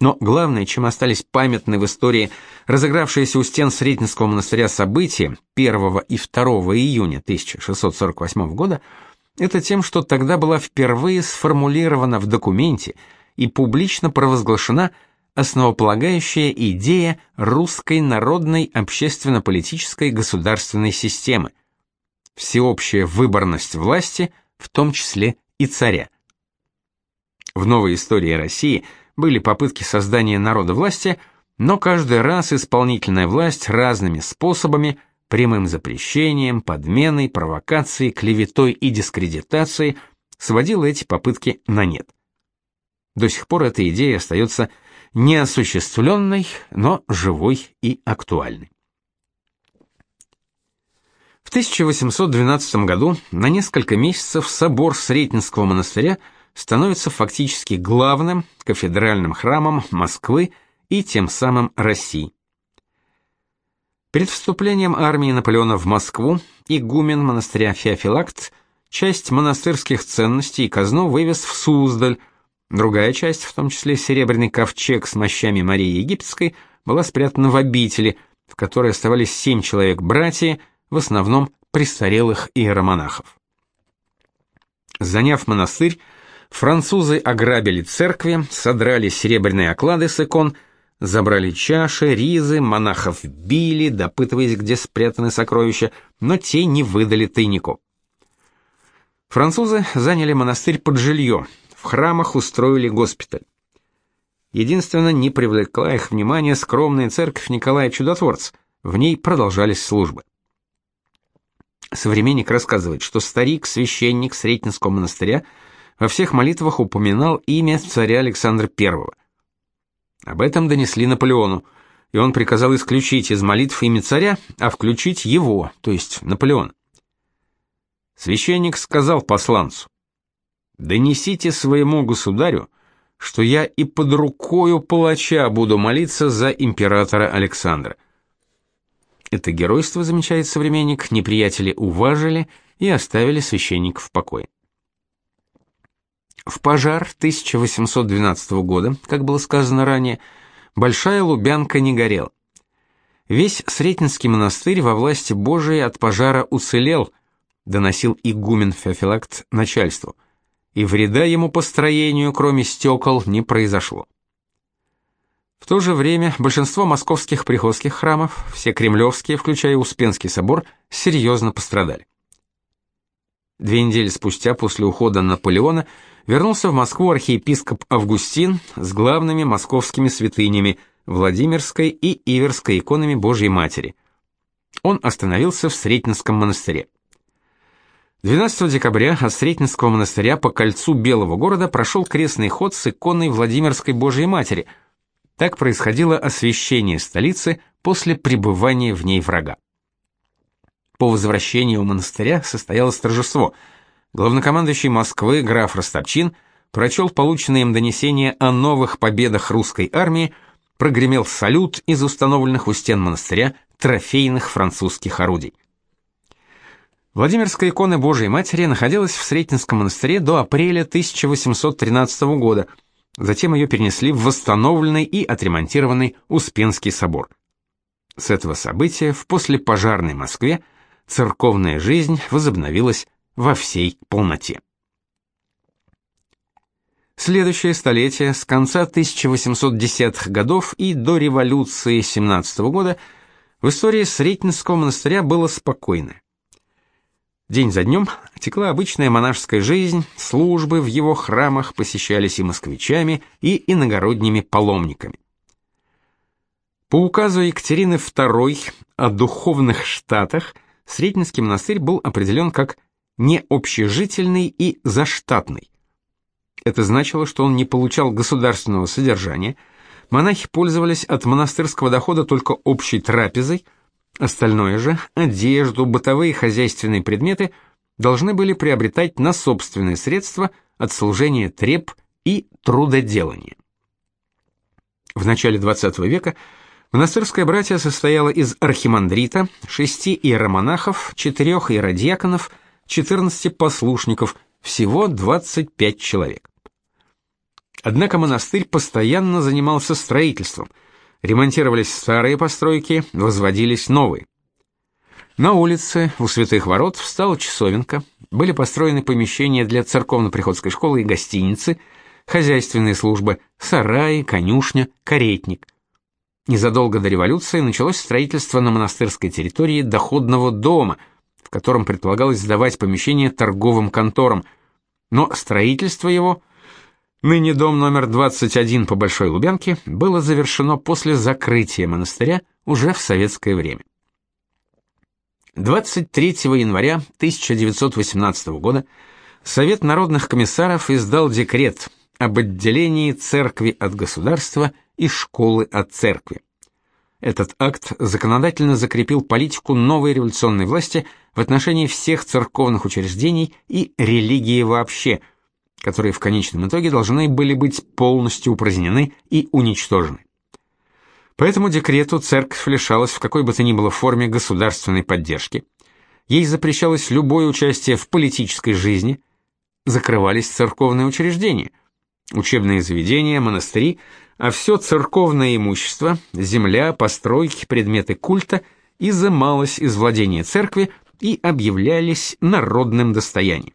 Но главное, чем остались памятны в истории разыгравшиеся у стен Сретенского монастыря события 1 и 2 июня 1648 года, это тем, что тогда была впервые сформулирована в документе и публично провозглашена основополагающая идея русской народной общественно-политической государственной системы – всеобщая выборность власти, в том числе и царя. В новой истории России – были попытки создания народа власти, но каждый раз исполнительная власть разными способами, прямым запрещением, подменой, провокацией, клеветой и дискредитацией сводила эти попытки на нет. До сих пор эта идея остается неосуществленной, но живой и актуальной. В 1812 году на несколько месяцев собор Сретенского монастыря – становится фактически главным кафедральным храмом Москвы и тем самым России. Перед вступлением армии Наполеона в Москву игумен монастыря Феофилакт часть монастырских ценностей и казну вывез в Суздаль, другая часть, в том числе серебряный ковчег с мощами Марии Египетской, была спрятана в обители, в которой оставались семь человек братья, в основном престарелых иеромонахов. Заняв монастырь, Французы ограбили церкви, содрали серебряные оклады с икон, забрали чаши, ризы, монахов били, допытываясь, где спрятаны сокровища, но те не выдали тайнику. Французы заняли монастырь под жилье, в храмах устроили госпиталь. Единственно, не привлекла их внимание скромная церковь Николая Чудотворца, в ней продолжались службы. Современник рассказывает, что старик-священник Сретенского монастыря – во всех молитвах упоминал имя царя Александра I. Об этом донесли Наполеону, и он приказал исключить из молитв имя царя, а включить его, то есть Наполеон. Священник сказал посланцу: "Донесите своему государю, что я и под рукою палача буду молиться за императора Александра". Это геройство, замечает современник, неприятели уважили и оставили священника в покое. В пожар 1812 года, как было сказано ранее, Большая Лубянка не горела. Весь Сретенский монастырь во власти Божией от пожара уцелел, доносил игумен Феофилакт начальству, и вреда ему по строению, кроме стекол, не произошло. В то же время большинство московских приходских храмов, все кремлевские, включая Успенский собор, серьезно пострадали. Две недели спустя после ухода Наполеона вернулся в Москву архиепископ Августин с главными московскими святынями Владимирской и Иверской иконами Божьей Матери. Он остановился в Сретенском монастыре. 12 декабря от Сретенского монастыря по кольцу Белого города прошел крестный ход с иконой Владимирской Божьей Матери. Так происходило освящение столицы после пребывания в ней врага. По возвращении у монастыря состоялось торжество – главнокомандующий Москвы граф Ростопчин прочел полученное им донесение о новых победах русской армии, прогремел салют из установленных у стен монастыря трофейных французских орудий. Владимирская икона Божией Матери находилась в Сретенском монастыре до апреля 1813 года. Затем ее перенесли в восстановленный и отремонтированный Успенский собор. С этого события в послепожарной Москве церковная жизнь возобновилась во всей полноте. Следующее столетие с конца 1810-х годов и до революции 17 -го года в истории Сретенского монастыря было спокойно. День за днем текла обычная монашеская жизнь, службы в его храмах посещались и москвичами, и иногородними паломниками. По указу Екатерины II о духовных штатах Сретенский монастырь был определен как не общежительный и заштатный. Это значило, что он не получал государственного содержания, монахи пользовались от монастырского дохода только общей трапезой, остальное же, одежду, бытовые и хозяйственные предметы, должны были приобретать на собственные средства от служения треп и трудоделания. В начале XX века монастырское братье состояло из архимандрита, шести иеромонахов, четырех иеродьяконов – 14 послушников, всего 25 человек. Однако монастырь постоянно занимался строительством. Ремонтировались старые постройки, возводились новые. На улице у Святых Ворот встала часовенка, были построены помещения для церковно-приходской школы и гостиницы, хозяйственные службы, сараи, конюшня, каретник. Незадолго до революции началось строительство на монастырской территории доходного дома, в котором предполагалось сдавать помещения торговым конторам, но строительство его, ныне дом номер 21 по Большой Лубянке, было завершено после закрытия монастыря уже в советское время. 23 января 1918 года Совет народных комиссаров издал декрет об отделении церкви от государства и школы от церкви. Этот акт законодательно закрепил политику новой революционной власти в отношении всех церковных учреждений и религии вообще, которые в конечном итоге должны были быть полностью упразднены и уничтожены. По этому декрету церковь лишалась в какой бы то ни было форме государственной поддержки. Ей запрещалось любое участие в политической жизни, закрывались церковные учреждения, учебные заведения, монастыри, а все церковное имущество, земля, постройки, предметы культа изымалось из владения церкви и объявлялись народным достоянием.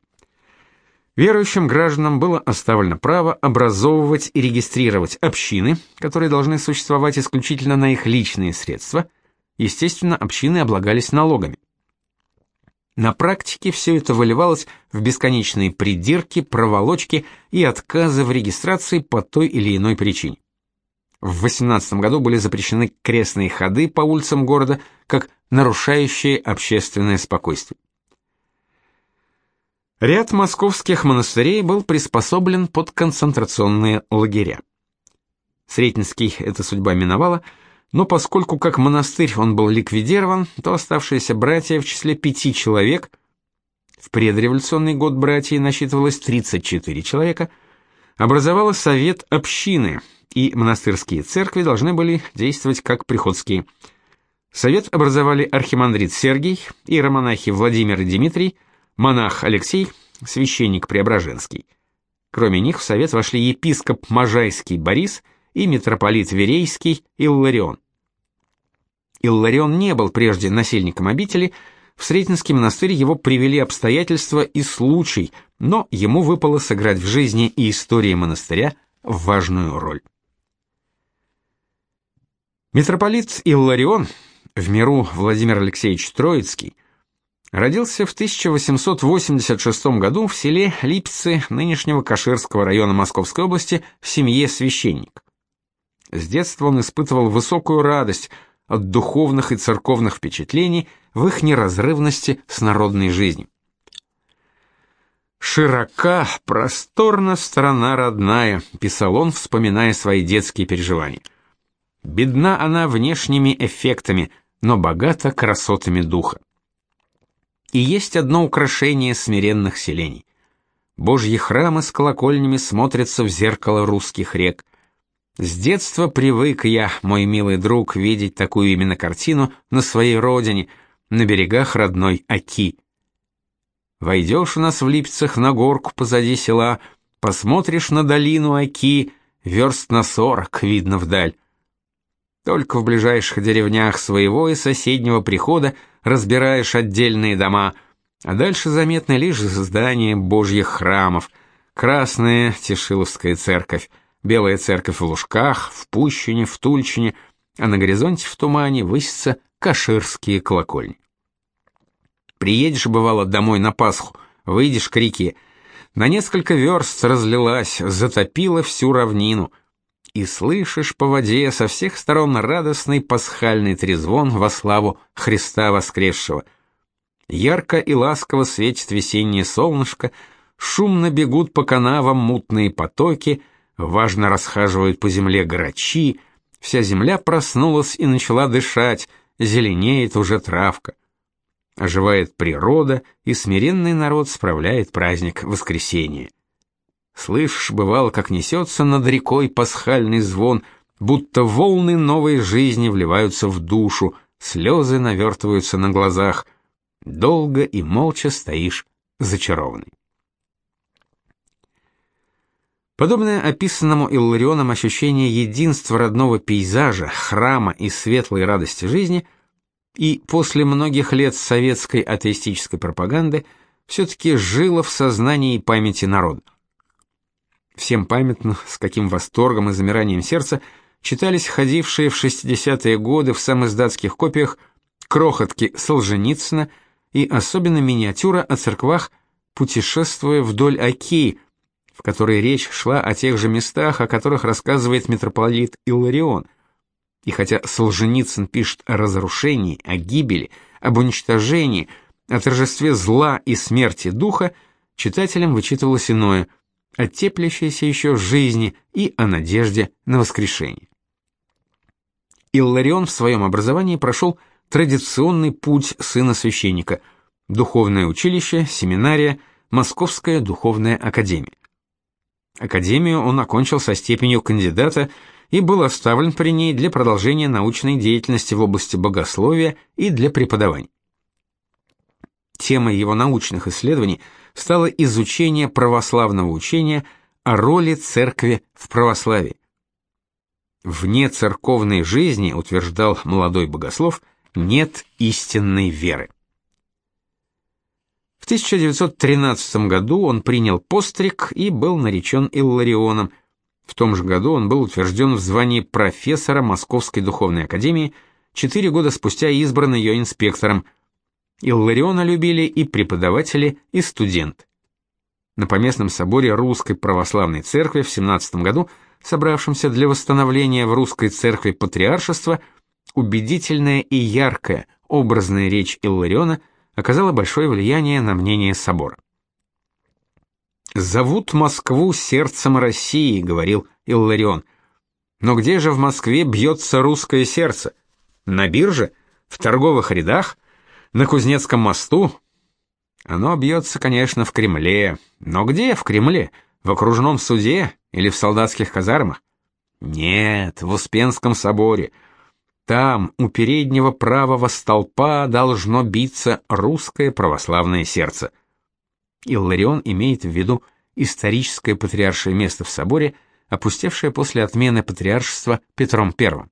Верующим гражданам было оставлено право образовывать и регистрировать общины, которые должны существовать исключительно на их личные средства. Естественно, общины облагались налогами. На практике все это выливалось в бесконечные придирки, проволочки и отказы в регистрации по той или иной причине. В 18 году были запрещены крестные ходы по улицам города как нарушающие общественное спокойствие. Ряд московских монастырей был приспособлен под концентрационные лагеря. Сретенский эта судьба миновала, но поскольку как монастырь он был ликвидирован, то оставшиеся братья в числе пяти человек, в предреволюционный год братьев насчитывалось 34 человека, образовало совет общины, и монастырские церкви должны были действовать как приходские. Совет образовали архимандрит Сергий, иеромонахи Владимир и Дмитрий, монах Алексей, священник Преображенский. Кроме них в совет вошли епископ Можайский Борис и митрополит Верейский Илларион. Илларион не был прежде насельником обители, в Сретенский монастырь его привели обстоятельства и случай, но ему выпало сыграть в жизни и истории монастыря важную роль. Митрополит Илларион, в миру Владимир Алексеевич Троицкий, Родился в 1886 году в селе Липцы нынешнего Каширского района Московской области в семье священник. С детства он испытывал высокую радость от духовных и церковных впечатлений в их неразрывности с народной жизнью. «Широка, просторна страна родная», — писал он, вспоминая свои детские переживания. «Бедна она внешними эффектами, но богата красотами духа. И есть одно украшение смиренных селений. Божьи храмы с колокольнями смотрятся в зеркало русских рек. С детства привык я, мой милый друг, видеть такую именно картину на своей родине, на берегах родной Оки. Войдешь у нас в Липцах на горку позади села, посмотришь на долину Оки, верст на сорок видно вдаль. Только в ближайших деревнях своего и соседнего прихода разбираешь отдельные дома, а дальше заметны лишь здания божьих храмов, красная Тишиловская церковь, белая церковь в Лужках, в Пущине, в Тульчине, а на горизонте в тумане высятся каширские колокольни. Приедешь, бывало, домой на Пасху, выйдешь к реке, на несколько верст разлилась, затопила всю равнину — и слышишь по воде со всех сторон радостный пасхальный трезвон во славу Христа воскресшего. Ярко и ласково светит весеннее солнышко, шумно бегут по канавам мутные потоки, важно расхаживают по земле грачи, вся земля проснулась и начала дышать, зеленеет уже травка. Оживает природа, и смиренный народ справляет праздник воскресения. Слышишь, бывало, как несется над рекой пасхальный звон, будто волны новой жизни вливаются в душу, слезы навертываются на глазах. Долго и молча стоишь зачарованный. Подобное описанному Илларионом ощущение единства родного пейзажа, храма и светлой радости жизни и после многих лет советской атеистической пропаганды все-таки жило в сознании и памяти народа. Всем памятно, с каким восторгом и замиранием сердца читались ходившие в 60-е годы в самоиздатских копиях крохотки Солженицына и особенно миниатюра о церквах «Путешествуя вдоль Оки», в которой речь шла о тех же местах, о которых рассказывает митрополит Илларион. И хотя Солженицын пишет о разрушении, о гибели, об уничтожении, о торжестве зла и смерти духа, читателям вычитывалось иное – о теплящейся еще жизни и о надежде на воскрешение. Илларион в своем образовании прошел традиционный путь сына священника – духовное училище, семинария, Московская духовная академия. Академию он окончил со степенью кандидата и был оставлен при ней для продолжения научной деятельности в области богословия и для преподавания. Темой его научных исследований стало изучение православного учения о роли церкви в православии. Вне церковной жизни, утверждал молодой богослов, нет истинной веры. В 1913 году он принял постриг и был наречен Илларионом. В том же году он был утвержден в звании профессора Московской духовной академии, четыре года спустя избран ее инспектором. Иллариона любили и преподаватели, и студенты. На поместном соборе Русской Православной Церкви в 17 году, собравшемся для восстановления в Русской Церкви патриаршества, убедительная и яркая образная речь Иллариона – оказало большое влияние на мнение собора. «Зовут Москву сердцем России», — говорил Илларион. «Но где же в Москве бьется русское сердце? На бирже? В торговых рядах? На Кузнецком мосту?» «Оно бьется, конечно, в Кремле. Но где в Кремле? В окружном суде или в солдатских казармах?» «Нет, в Успенском соборе». Там, у переднего правого столпа, должно биться русское православное сердце. Илларион имеет в виду историческое патриаршее место в соборе, опустевшее после отмены патриаршества Петром I.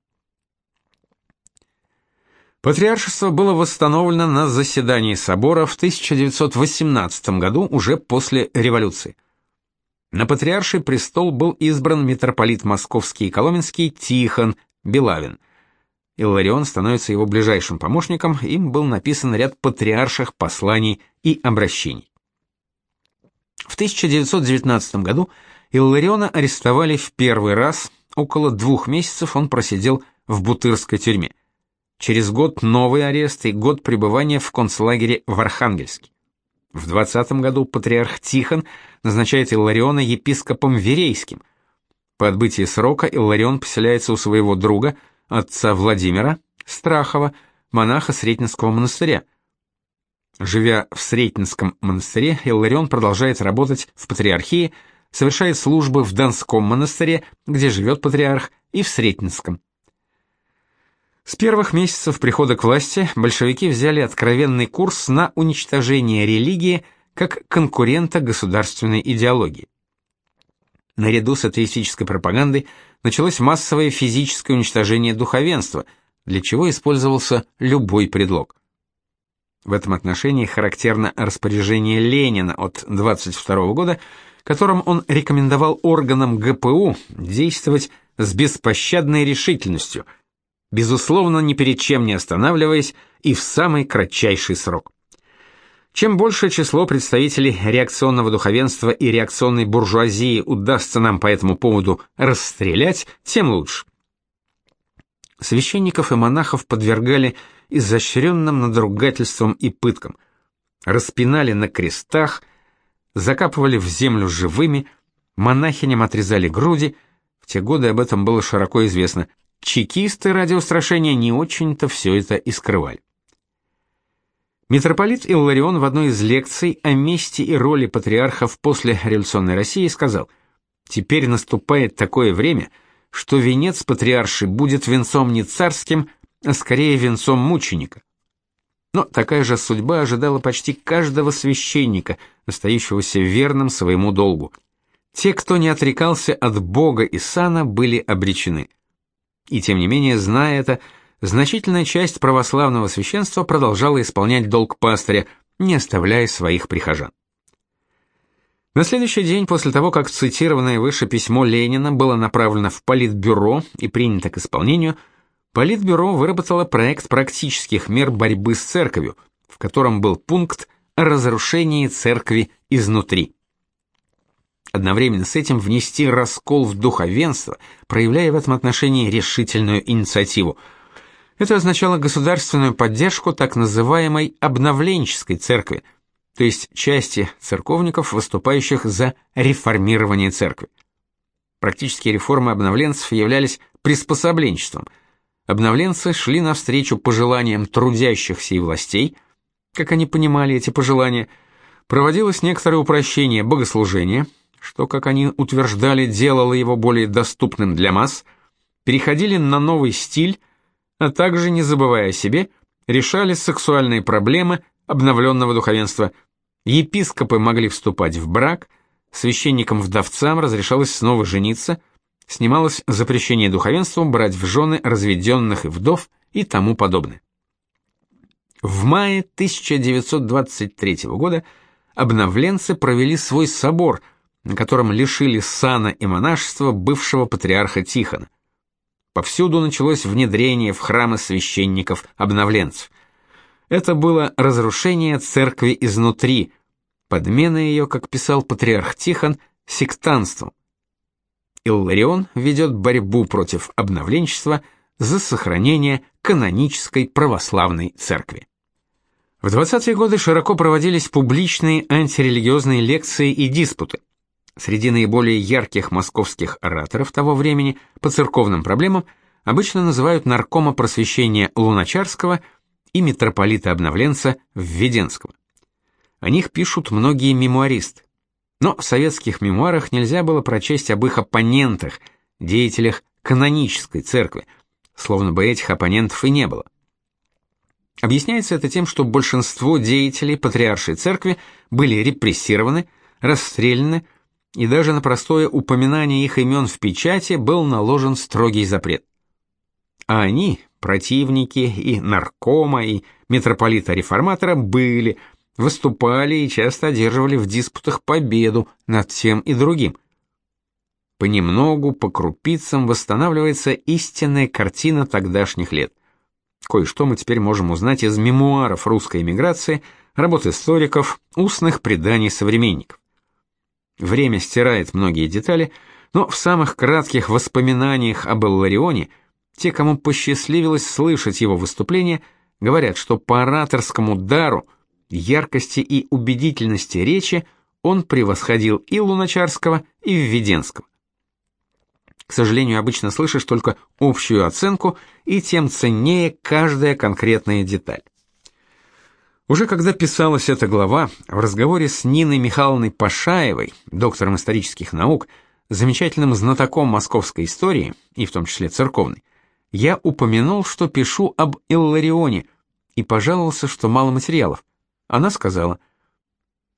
Патриаршество было восстановлено на заседании собора в 1918 году, уже после революции. На патриарший престол был избран митрополит Московский и Коломенский Тихон Белавин – Илларион становится его ближайшим помощником, им был написан ряд патриарших посланий и обращений. В 1919 году Иллариона арестовали в первый раз, около двух месяцев он просидел в Бутырской тюрьме. Через год новый арест и год пребывания в концлагере в Архангельске. В 20 году патриарх Тихон назначает Иллариона епископом Верейским. По отбытии срока Илларион поселяется у своего друга – отца Владимира Страхова, монаха Сретенского монастыря. Живя в Сретенском монастыре, Илларион продолжает работать в патриархии, совершает службы в Донском монастыре, где живет патриарх, и в Сретенском. С первых месяцев прихода к власти большевики взяли откровенный курс на уничтожение религии как конкурента государственной идеологии. Наряду с атеистической пропагандой началось массовое физическое уничтожение духовенства, для чего использовался любой предлог. В этом отношении характерно распоряжение Ленина от 22 года, которым он рекомендовал органам ГПУ действовать с беспощадной решительностью, безусловно, ни перед чем не останавливаясь и в самый кратчайший срок. Чем большее число представителей реакционного духовенства и реакционной буржуазии удастся нам по этому поводу расстрелять, тем лучше. Священников и монахов подвергали изощренным надругательствам и пыткам, распинали на крестах, закапывали в землю живыми, монахиням отрезали груди, в те годы об этом было широко известно. Чекисты ради устрашения не очень-то все это и скрывали. Митрополит Илларион в одной из лекций о месте и роли патриархов после революционной России сказал: "Теперь наступает такое время, что венец патриарши будет венцом не царским, а скорее венцом мученика". Но такая же судьба ожидала почти каждого священника, остающегося верным своему долгу. те, кто не отрекался от Бога и сана, были обречены. И тем не менее, зная это, значительная часть православного священства продолжала исполнять долг пастыря, не оставляя своих прихожан. На следующий день после того, как цитированное выше письмо Ленина было направлено в Политбюро и принято к исполнению, Политбюро выработало проект практических мер борьбы с церковью, в котором был пункт о разрушении церкви изнутри. Одновременно с этим внести раскол в духовенство, проявляя в этом отношении решительную инициативу. Это означало государственную поддержку так называемой обновленческой церкви – то есть части церковников, выступающих за реформирование церкви. Практические реформы обновленцев являлись приспособленчеством. Обновленцы шли навстречу пожеланиям трудящихся и властей, как они понимали эти пожелания, проводилось некоторое упрощение богослужения, что, как они утверждали, делало его более доступным для масс, переходили на новый стиль, а также, не забывая о себе, решали сексуальные проблемы обновленного духовенства – Епископы могли вступать в брак, священникам-вдовцам разрешалось снова жениться, снималось запрещение духовенству брать в жены разведенных и вдов и тому подобное. В мае 1923 года обновленцы провели свой собор, на котором лишили сана и монашества бывшего патриарха Тихона. Повсюду началось внедрение в храмы священников-обновленцев. Это было разрушение церкви изнутри, подмена ее, как писал патриарх Тихон, сектантством. Илларион ведет борьбу против обновленчества за сохранение канонической православной церкви. В 20-е годы широко проводились публичные антирелигиозные лекции и диспуты. Среди наиболее ярких московских ораторов того времени по церковным проблемам обычно называют наркома просвещения Луначарского – и митрополита-обновленца Введенского. О них пишут многие мемуаристы. Но в советских мемуарах нельзя было прочесть об их оппонентах, деятелях канонической церкви, словно бы этих оппонентов и не было. Объясняется это тем, что большинство деятелей патриаршей церкви были репрессированы, расстреляны, и даже на простое упоминание их имен в печати был наложен строгий запрет. А они, противники и наркома, и митрополита-реформатора были, выступали и часто одерживали в диспутах победу над тем и другим. Понемногу, по крупицам восстанавливается истинная картина тогдашних лет. Кое-что мы теперь можем узнать из мемуаров русской эмиграции, работ историков, устных преданий современников. Время стирает многие детали, но в самых кратких воспоминаниях об Илларионе – те, кому посчастливилось слышать его выступление, говорят, что по ораторскому дару, яркости и убедительности речи он превосходил и Луначарского, и Введенского. К сожалению, обычно слышишь только общую оценку, и тем ценнее каждая конкретная деталь. Уже когда писалась эта глава, в разговоре с Ниной Михайловной Пашаевой, доктором исторических наук, замечательным знатоком московской истории, и в том числе церковной, я упомянул, что пишу об Илларионе, и пожаловался, что мало материалов. Она сказала: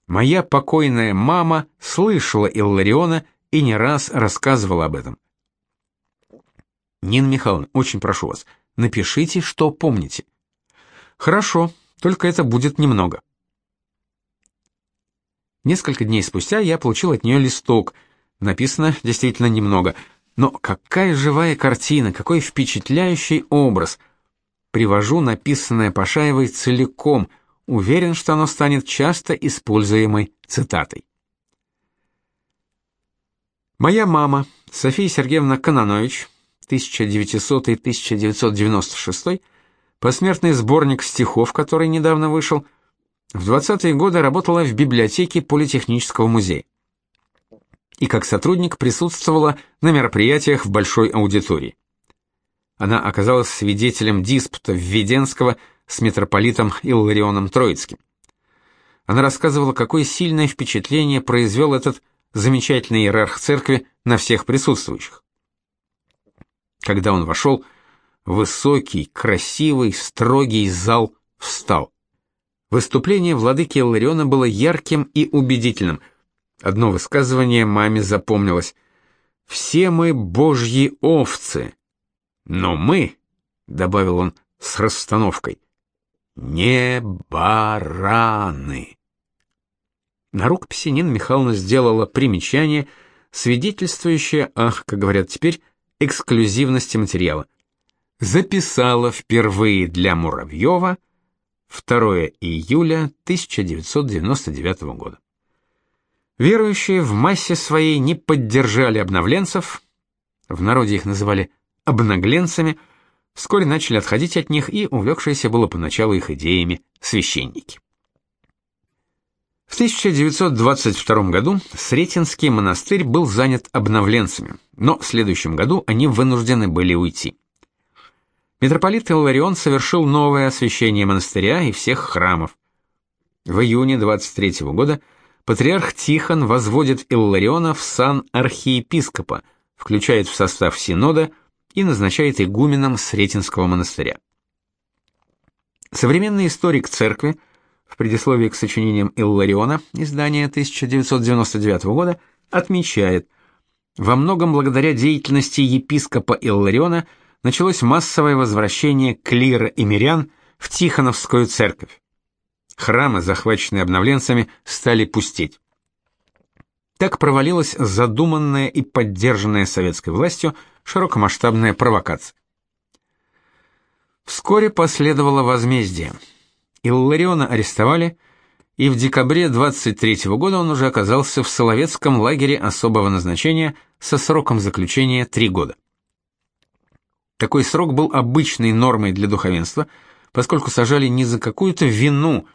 "Моя покойная мама слышала Иллариона и не раз рассказывала об этом". Нина Михайловна, очень прошу вас, напишите, что помните. Хорошо, только это будет немного. Несколько дней спустя я получил от нее листок. Написано действительно немного. Но какая живая картина, какой впечатляющий образ. Привожу написанное Пашаевой целиком, уверен, что оно станет часто используемой цитатой. Моя мама, София Сергеевна Кононович, 1900-1996, посмертный сборник стихов, который недавно вышел, в 20-е годы работала в библиотеке Политехнического музея и как сотрудник присутствовала на мероприятиях в большой аудитории. Она оказалась свидетелем диспута Введенского с митрополитом Илларионом Троицким. Она рассказывала, какое сильное впечатление произвел этот замечательный иерарх церкви на всех присутствующих. Когда он вошел, высокий, красивый, строгий зал встал. Выступление владыки Иллариона было ярким и убедительным – Одно высказывание маме запомнилось. «Все мы божьи овцы, но мы», — добавил он с расстановкой, — «не бараны». На рукописи Нина Михайловна сделала примечание, свидетельствующее о, как говорят теперь, эксклюзивности материала. Записала впервые для Муравьева 2 июля 1999 года. Верующие в массе своей не поддержали обновленцев, в народе их называли обнагленцами, вскоре начали отходить от них и увлекшиеся было поначалу их идеями священники. В 1922 году Сретенский монастырь был занят обновленцами, но в следующем году они вынуждены были уйти. Митрополит Илларион совершил новое освящение монастыря и всех храмов. В июне 23 года патриарх Тихон возводит Иллариона в сан архиепископа, включает в состав синода и назначает игуменом Сретенского монастыря. Современный историк церкви – в предисловии к сочинениям Иллариона, издание 1999 года, отмечает, во многом благодаря деятельности епископа Иллариона началось массовое возвращение клира и мирян в Тихоновскую церковь. Храмы, захваченные обновленцами, стали пустеть. Так провалилась задуманная и поддержанная советской властью широкомасштабная провокация. Вскоре последовало возмездие. Иллариона арестовали, и в декабре 23 -го года он уже оказался в Соловецком лагере особого назначения со сроком заключения 3 года. Такой срок был обычной нормой для духовенства, поскольку сажали не за какую-то вину,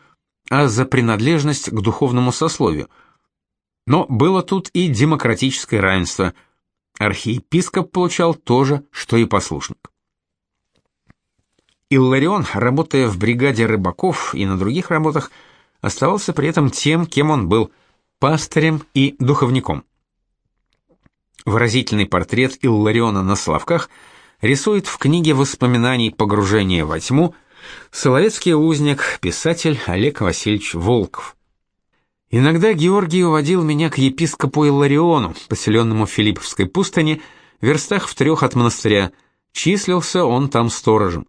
а за принадлежность к духовному сословию. Но было тут и демократическое равенство. Архиепископ получал то же, что и послушник. Илларион, работая в бригаде рыбаков и на других работах, оставался при этом тем, кем он был – пастырем и духовником. Выразительный портрет Иллариона на Славках рисует в книге воспоминаний «Погружение во тьму» соловецкий узник, писатель Олег Васильевич Волков. Иногда Георгий уводил меня к епископу Иллариону, поселенному в Филипповской пустыне, в верстах в трех от монастыря. Числился он там сторожем.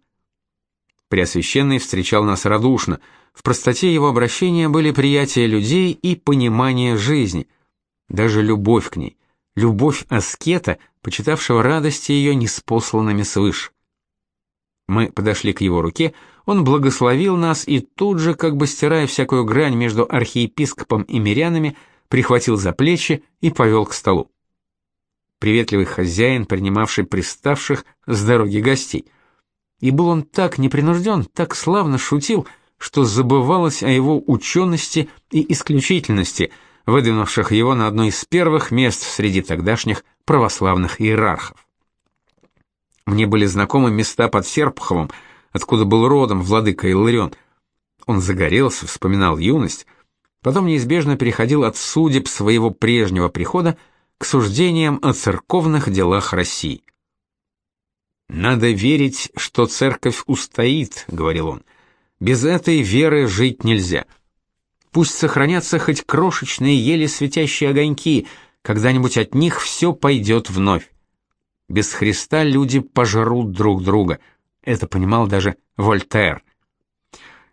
Преосвященный встречал нас радушно. В простоте его обращения были приятие людей и понимание жизни, даже любовь к ней, любовь аскета, почитавшего радости ее неспосланными свыше. Мы подошли к его руке, он благословил нас и тут же, как бы стирая всякую грань между архиепископом и мирянами, прихватил за плечи и повел к столу. Приветливый хозяин, принимавший приставших с дороги гостей — и был он так непринужден, так славно шутил, что забывалось о его учености и исключительности, выдвинувших его на одно из первых мест среди тогдашних православных иерархов. Мне были знакомы места под Серпуховым, откуда был родом владыка Илларион. Он загорелся, вспоминал юность, потом неизбежно переходил от судеб своего прежнего прихода к суждениям о церковных делах России. Надо верить, что церковь устоит, говорил он. Без этой веры жить нельзя. Пусть сохранятся хоть крошечные еле светящие огоньки, когда-нибудь от них все пойдет вновь. Без Христа люди пожрут друг друга. Это понимал даже Вольтер.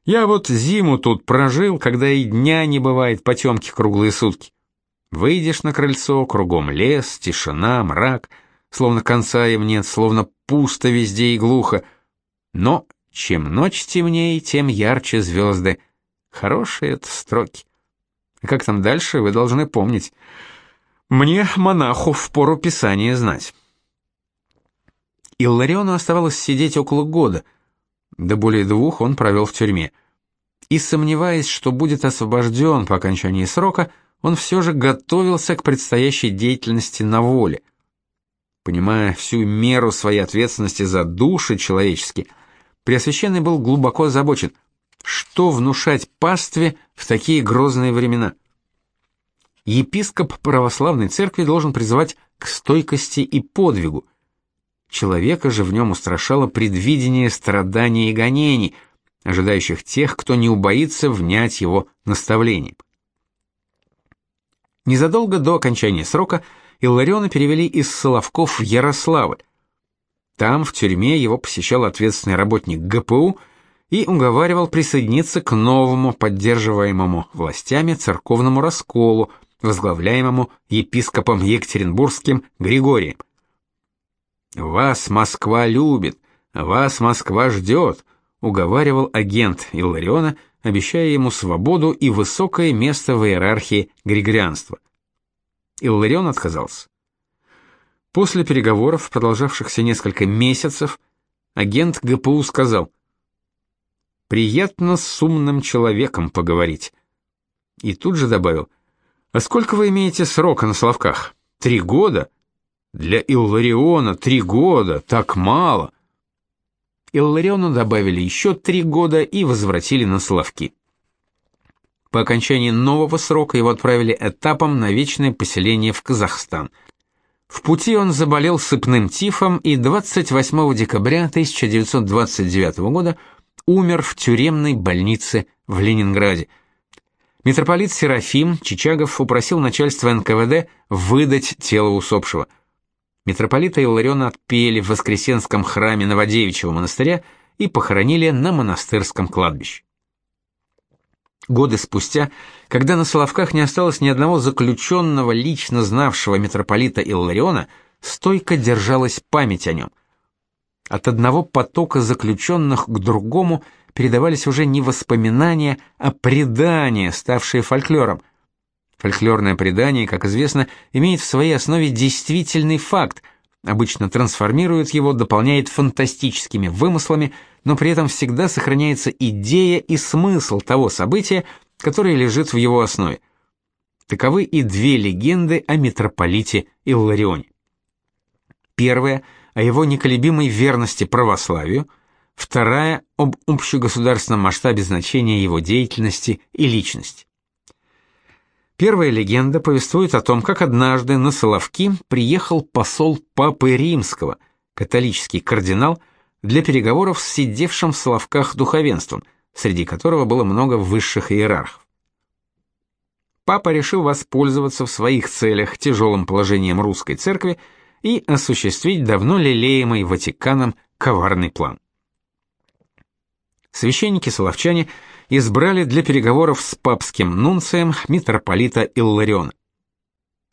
Я вот зиму тут прожил, когда и дня не бывает потемки круглые сутки. Выйдешь на крыльцо, кругом лес, тишина, мрак — словно конца им нет, словно пусто везде и глухо. Но чем ночь темнее, тем ярче звезды. Хорошие это строки. Как там дальше, вы должны помнить. Мне, монаху, впору Писание знать. Иллариону оставалось сидеть около года. До более двух он провел в тюрьме. И сомневаясь, что будет освобожден по окончании срока, он все же готовился к предстоящей деятельности на воле – Понимая всю меру своей ответственности за души человеческие, Преосвященный был глубоко озабочен, что внушать пастве в такие грозные времена. Епископ православной церкви должен призывать к стойкости и подвигу. Человека же в нем устрашало предвидение страданий и гонений, ожидающих тех, кто не убоится внять его наставлениям. Незадолго до окончания срока Иллариона перевели из Соловков в Ярославль. Там, в тюрьме, его посещал ответственный работник ГПУ и уговаривал присоединиться к новому, поддерживаемому властями церковному расколу, возглавляемому епископом Екатеринбургским Григорием. «Вас Москва любит, вас Москва ждет», — уговаривал агент Иллариона, обещая ему свободу и высокое место в иерархии григорианства. Илларион отказался. После переговоров, продолжавшихся несколько месяцев, агент ГПУ сказал: "Приятно с умным человеком поговорить". И тут же добавил: "А сколько вы имеете срока на Славках? Три года? Для Иллариона три года, так мало". Иллариону добавили еще три года и возвратили на Славки. По окончании нового срока его отправили этапом на вечное поселение в Казахстан – в пути он заболел сыпным тифом и 28 декабря 1929 года умер в тюремной больнице в Ленинграде. Митрополит Серафим Чичагов упросил начальство НКВД выдать тело усопшего. Митрополита Иллариона отпели в Воскресенском храме Новодевичьего монастыря и похоронили на монастырском кладбище. Годы спустя, когда на Соловках не осталось ни одного заключенного, лично знавшего митрополита Иллариона, стойко держалась память о нем. От одного потока заключенных к другому передавались уже не воспоминания, а предания, ставшие фольклором. Фольклорное предание, как известно, имеет в своей основе действительный факт – обычно трансформирует его, дополняет фантастическими вымыслами, но при этом всегда сохраняется идея и смысл того события, которое лежит в его основе. Таковы и две легенды о митрополите Илларионе. Первая о его неколебимой верности православию, вторая об общегосударственном масштабе значения его деятельности и личности. Первая легенда повествует о том, как однажды на Соловки приехал посол Папы Римского, католический кардинал, для переговоров с сидевшим в Соловках духовенством, среди которого было много высших иерархов. Папа решил воспользоваться в своих целях тяжелым положением русской церкви и осуществить давно лелеемый Ватиканом коварный план. Священники-соловчане – избрали для переговоров с папским нунцием митрополита Иллариона.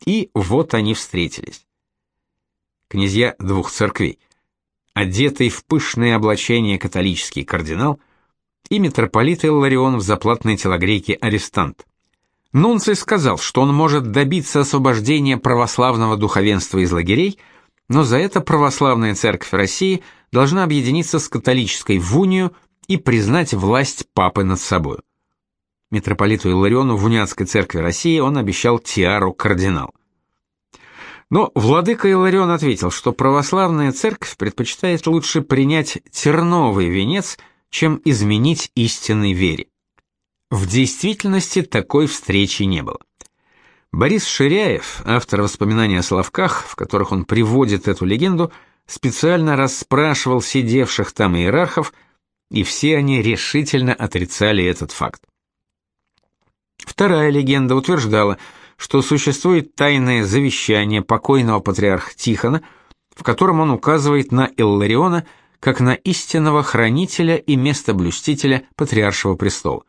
И вот они встретились. Князья двух церквей, одетый в пышное облачение католический кардинал и митрополит Илларион в заплатной телогрейке арестант. Нунций сказал, что он может добиться освобождения православного духовенства из лагерей, но за это православная церковь России должна объединиться с католической в унию и признать власть папы над собой. Митрополиту Илариону в Униатской церкви России он обещал тиару кардинал. Но владыка Иларион ответил, что православная церковь предпочитает лучше принять терновый венец, чем изменить истинной вере. В действительности такой встречи не было. Борис Ширяев, автор воспоминаний о Славках, в которых он приводит эту легенду, специально расспрашивал сидевших там иерархов, и все они решительно отрицали этот факт. Вторая легенда утверждала, что существует тайное завещание покойного патриарха Тихона, в котором он указывает на Иллариона как на истинного хранителя и местоблюстителя патриаршего престола.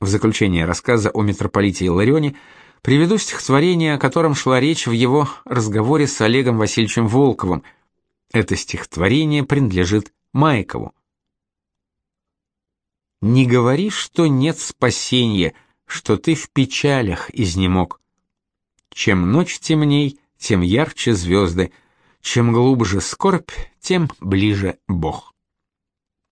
В заключение рассказа о митрополите Илларионе приведу стихотворение, о котором шла речь в его разговоре с Олегом Васильевичем Волковым. Это стихотворение принадлежит Майкову. Не говори, что нет спасения, что ты в печалях изнемог. Чем ночь темней, тем ярче звезды, чем глубже скорбь, тем ближе Бог.